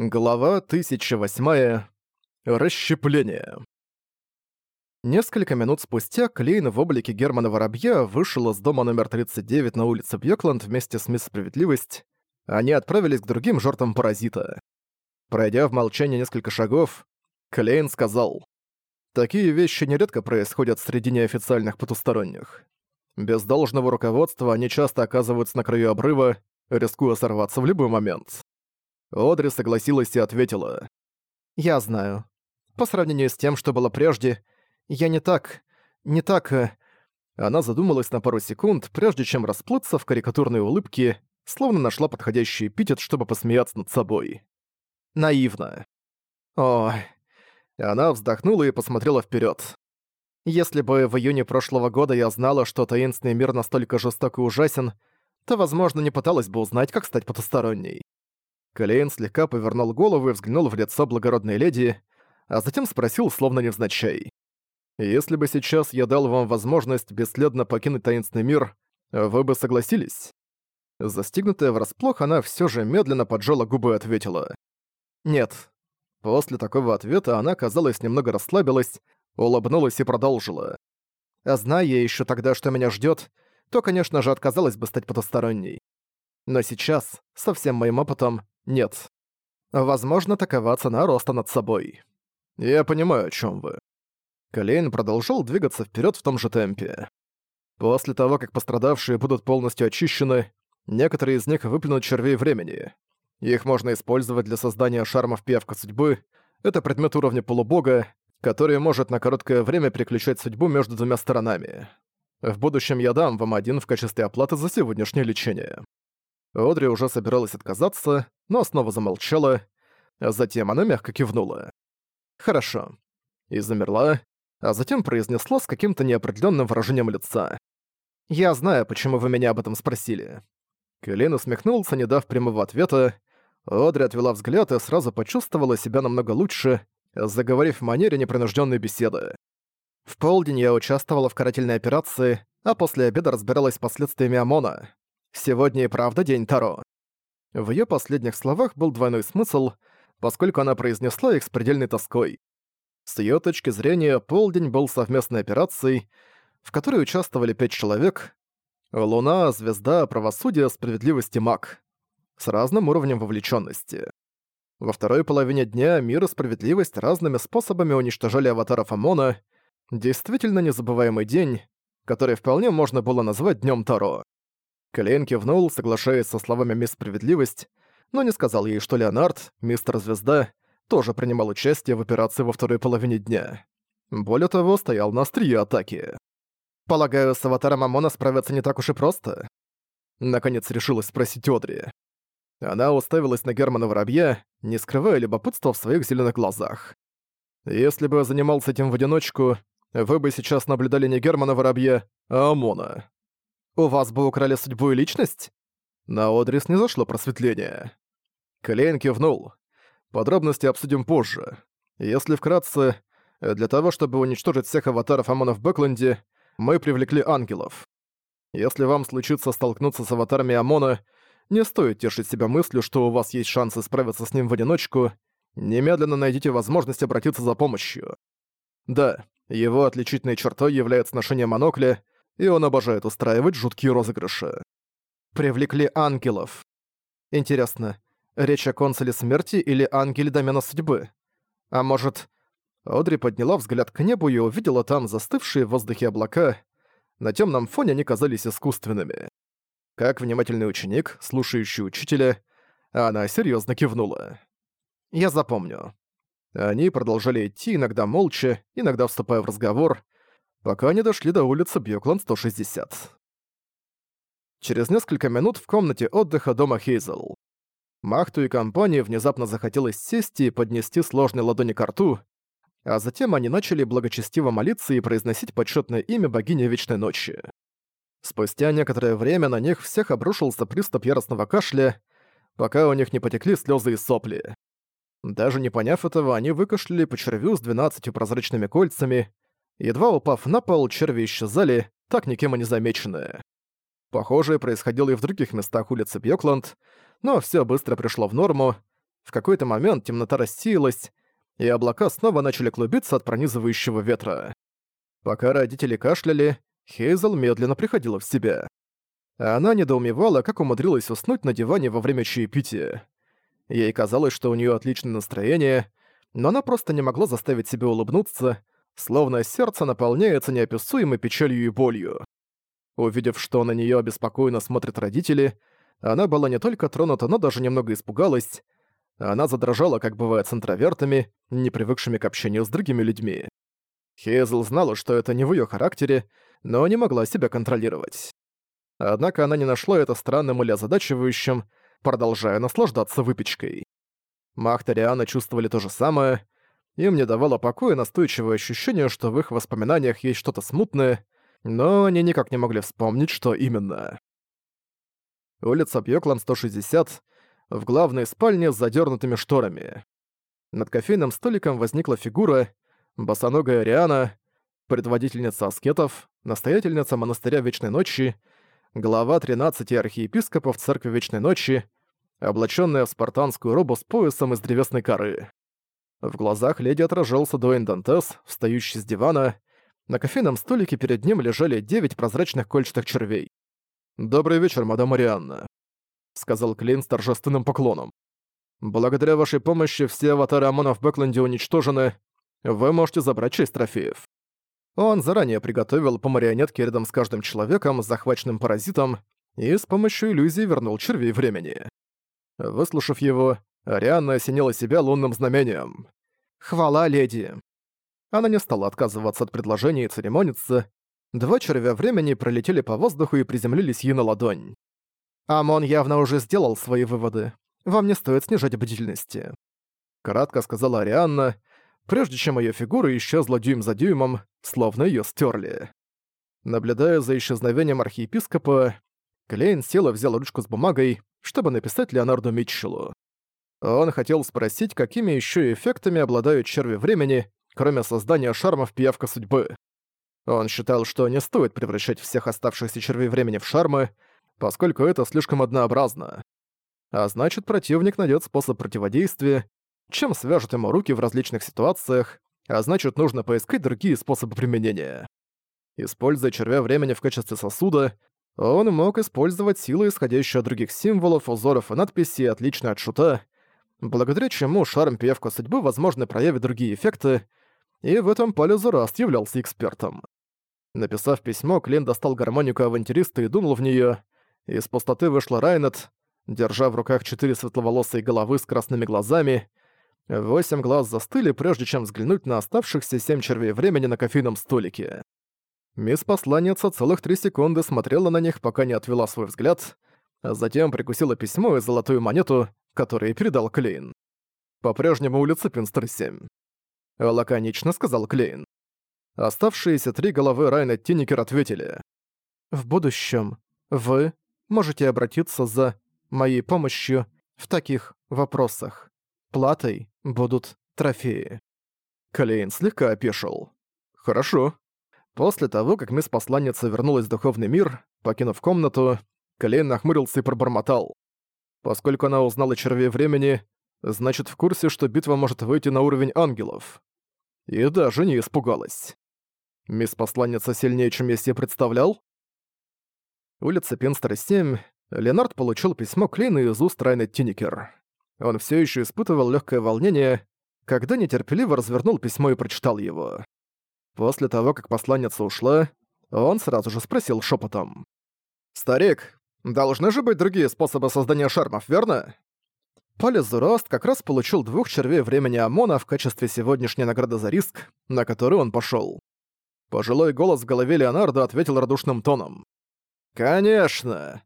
Глава 1008. Расщепление. Несколько минут спустя Клейн в облике Германа Воробья вышел из дома номер 39 на улице Бьёкланд вместе с Мисс Справедливость. Они отправились к другим жертвам паразита. Пройдя в молчании несколько шагов, Клейн сказал, «Такие вещи нередко происходят среди неофициальных потусторонних. Без должного руководства они часто оказываются на краю обрыва, рискуя сорваться в любой момент». Одри согласилась и ответила. «Я знаю. По сравнению с тем, что было прежде, я не так... не так...» э, Она задумалась на пару секунд, прежде чем расплыться в карикатурной улыбке, словно нашла подходящий эпитет, чтобы посмеяться над собой. Наивно. Ой. Она вздохнула и посмотрела вперед. «Если бы в июне прошлого года я знала, что таинственный мир настолько жесток и ужасен, то, возможно, не пыталась бы узнать, как стать потусторонней. Клейн слегка повернул голову и взглянул в лицо благородной леди, а затем спросил, словно невзначай. «Если бы сейчас я дал вам возможность бесследно покинуть таинственный мир, вы бы согласились?» Застигнутая врасплох, она все же медленно поджала губы и ответила. «Нет». После такого ответа она, казалось, немного расслабилась, улыбнулась и продолжила. «А зная еще тогда, что меня ждет, то, конечно же, отказалась бы стать потусторонней. Но сейчас, со всем моим опытом, нет. Возможно, такова цена роста над собой. Я понимаю, о чем вы. Колейн продолжал двигаться вперед в том же темпе. После того, как пострадавшие будут полностью очищены, некоторые из них выплюнут червей времени. Их можно использовать для создания шармов пиявка судьбы. Это предмет уровня полубога, который может на короткое время переключать судьбу между двумя сторонами. В будущем я дам вам один в качестве оплаты за сегодняшнее лечение. Одри уже собиралась отказаться, но снова замолчала, а затем она мягко кивнула. «Хорошо». И замерла, а затем произнесла с каким-то неопределенным выражением лица. «Я знаю, почему вы меня об этом спросили». Клин усмехнулся, не дав прямого ответа. Одри отвела взгляд и сразу почувствовала себя намного лучше, заговорив в манере непринужденной беседы. В полдень я участвовала в карательной операции, а после обеда разбиралась с последствиями ОМОНа. Сегодня и правда день Таро. В ее последних словах был двойной смысл, поскольку она произнесла их с предельной тоской. С ее точки зрения, полдень был совместной операцией, в которой участвовали пять человек — Луна, Звезда, Правосудие, Справедливость и Маг — с разным уровнем вовлеченности. Во второй половине дня мир и справедливость разными способами уничтожали аватаров ОМОНа. Действительно незабываемый день, который вполне можно было назвать Днём Таро. Кэлен кивнул, соглашаясь со словами «Мисс Справедливость», но не сказал ей, что Леонард, мистер Звезда, тоже принимал участие в операции во второй половине дня. Более того, стоял на острие атаки. «Полагаю, с аватаром Амона справиться не так уж и просто?» Наконец решилась спросить Одри. Она уставилась на Германа Воробья, не скрывая любопытства в своих зеленых глазах. «Если бы я занимался этим в одиночку, вы бы сейчас наблюдали не Германа Воробья, а Амона. У вас бы украли судьбу и личность? На Одрис не зашло просветление. Клейн кивнул. Подробности обсудим позже. Если вкратце, для того, чтобы уничтожить всех аватаров Амона в Бэкленде, мы привлекли ангелов. Если вам случится столкнуться с аватарами Амона, не стоит тешить себя мыслью, что у вас есть шансы справиться с ним в одиночку. Немедленно найдите возможность обратиться за помощью. Да, его отличительной чертой является ношение монокля — и он обожает устраивать жуткие розыгрыши. Привлекли ангелов. Интересно, речь о консуле смерти или ангеле домена судьбы? А может... Одри подняла взгляд к небу и увидела там застывшие в воздухе облака. На темном фоне они казались искусственными. Как внимательный ученик, слушающий учителя, она серьезно кивнула. «Я запомню». Они продолжали идти, иногда молча, иногда вступая в разговор, пока они дошли до улицы Бьюкланд 160. Через несколько минут в комнате отдыха дома Хейзел. Махту и компании внезапно захотелось сесть и поднести сложные ладони к рту, а затем они начали благочестиво молиться и произносить почетное имя богини Вечной Ночи. Спустя некоторое время на них всех обрушился приступ яростного кашля, пока у них не потекли слезы и сопли. Даже не поняв этого, они выкашляли по червю с 12 прозрачными кольцами, Едва упав на пол, черви исчезали, так никем и не замеченные. Похожее происходило и в других местах улицы Бьёкланд, но все быстро пришло в норму. В какой-то момент темнота рассеялась, и облака снова начали клубиться от пронизывающего ветра. Пока родители кашляли, Хейзел медленно приходила в себя. Она недоумевала, как умудрилась уснуть на диване во время чаепития. Ей казалось, что у нее отличное настроение, но она просто не могла заставить себя улыбнуться, словно сердце наполняется неописуемой печалью и болью. Увидев, что на неё обеспокоенно смотрят родители, она была не только тронута, но даже немного испугалась. Она задрожала, как бывает с интровертами, не привыкшими к общению с другими людьми. Хейзл знала, что это не в её характере, но не могла себя контролировать. Однако она не нашла это странным или озадачивающим, продолжая наслаждаться выпечкой. Махта Риана чувствовали то же самое — им не давало покоя настойчивое ощущение, что в их воспоминаниях есть что-то смутное, но они никак не могли вспомнить, что именно. Улица Бьёклан 160, в главной спальне с задернутыми шторами. Над кофейным столиком возникла фигура, босоногая Риана, предводительница аскетов, настоятельница монастыря Вечной Ночи, глава 13 архиепископов Церкви Вечной Ночи, облаченная в спартанскую робу с поясом из древесной коры. В глазах леди отражался Дуэйн Дантес, встающий с дивана. На кофейном столике перед ним лежали девять прозрачных кольчатых червей. «Добрый вечер, мадам Марианна», — сказал Клин с торжественным поклоном. «Благодаря вашей помощи все аватары Амона в Бэкленде уничтожены. Вы можете забрать шесть трофеев». Он заранее приготовил по марионетке рядом с каждым человеком, захваченным паразитом, и с помощью иллюзии вернул червей времени. Выслушав его, Ариана осенила себя лунным знамением. «Хвала, леди!» Она не стала отказываться от предложения и церемониться. Два червя времени пролетели по воздуху и приземлились ей на ладонь. Амон явно уже сделал свои выводы. Вам не стоит снижать бдительности. Кратко сказала Арианна, прежде чем ее фигура исчезла дюйм за дюймом, словно ее стерли. Наблюдая за исчезновением архиепископа, Клейн села и взяла ручку с бумагой, чтобы написать Леонарду Митчеллу. Он хотел спросить, какими еще эффектами обладают черви времени, кроме создания шармов пиявка судьбы. Он считал, что не стоит превращать всех оставшихся червей времени в шармы, поскольку это слишком однообразно. А значит, противник найдет способ противодействия, чем свяжет ему руки в различных ситуациях, а значит, нужно поискать другие способы применения. Используя червя времени в качестве сосуда, он мог использовать силы, исходящие от других символов, узоров и надписей, отличные от шута, благодаря чему шарм пиявка судьбы, возможно, проявит другие эффекты, и в этом поле Зораст являлся экспертом. Написав письмо, Клин достал гармонику авантюриста и дунул в нее. Из пустоты вышла Райнет, держа в руках четыре светловолосые головы с красными глазами. Восемь глаз застыли, прежде чем взглянуть на оставшихся семь червей времени на кофейном столике. Мисс Посланница целых три секунды смотрела на них, пока не отвела свой взгляд, а затем прикусила письмо и золотую монету, которые передал Клейн. «По-прежнему улица Пинстер-7», — лаконично сказал Клейн. Оставшиеся три головы Райна Тинникер ответили. «В будущем вы можете обратиться за моей помощью в таких вопросах. Платой будут трофеи». Клейн слегка опешил. «Хорошо». После того, как мисс-посланница вернулась в духовный мир, покинув комнату, Клейн нахмурился и пробормотал. Поскольку она узнала червей времени, значит в курсе, что битва может выйти на уровень ангелов. И даже не испугалась. Мисс-посланница сильнее, чем я себе представлял? Улица Пинстера, 7. Ленард получил письмо Клейна из уст Райнет Тинникер. Он все еще испытывал легкое волнение, когда нетерпеливо развернул письмо и прочитал его. После того, как посланница ушла, он сразу же спросил шепотом: «Старик, Должны же быть другие способы создания шармов, верно? Палезураст как раз получил двух червей времени ОМОНа в качестве сегодняшней награды за риск, на который он пошел. Пожилой голос в голове Леонардо ответил радушным тоном. «Конечно.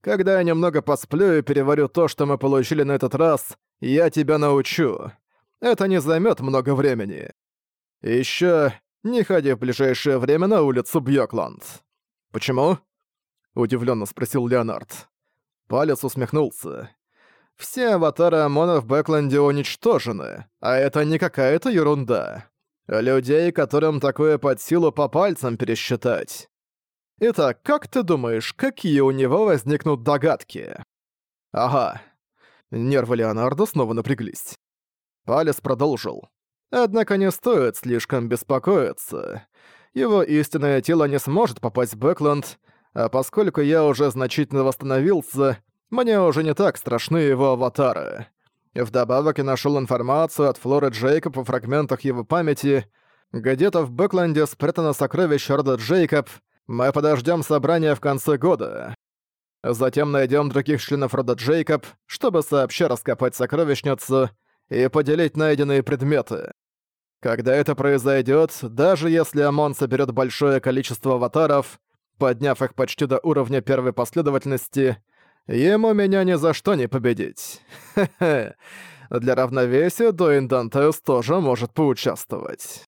Когда я немного посплю и переварю то, что мы получили на этот раз, я тебя научу. Это не займет много времени. Еще не ходи в ближайшее время на улицу Бьёкланд. Почему? Удивленно спросил Леонард. Палец усмехнулся. «Все аватары ОМОНа в Бэкленде уничтожены, а это не какая-то ерунда. Людей, которым такое под силу по пальцам пересчитать. Итак, как ты думаешь, какие у него возникнут догадки?» «Ага». Нервы Леонардо снова напряглись. Палец продолжил. «Однако не стоит слишком беспокоиться. Его истинное тело не сможет попасть в Бэкленд, а поскольку я уже значительно восстановился, мне уже не так страшны его аватары. Вдобавок я нашел информацию от Флоры Джейкоб о фрагментах его памяти. Где-то в Бэкленде спрятано сокровище рода Джейкоб. Мы подождем собрания в конце года. Затем найдем других членов рода Джейкоб, чтобы сообща раскопать сокровищницу и поделить найденные предметы. Когда это произойдет, даже если ОМОН соберет большое количество аватаров, Подняв их почти до уровня первой последовательности, ему меня ни за что не победить. Хе-хе. Для равновесия Дуин Дантеус тоже может поучаствовать.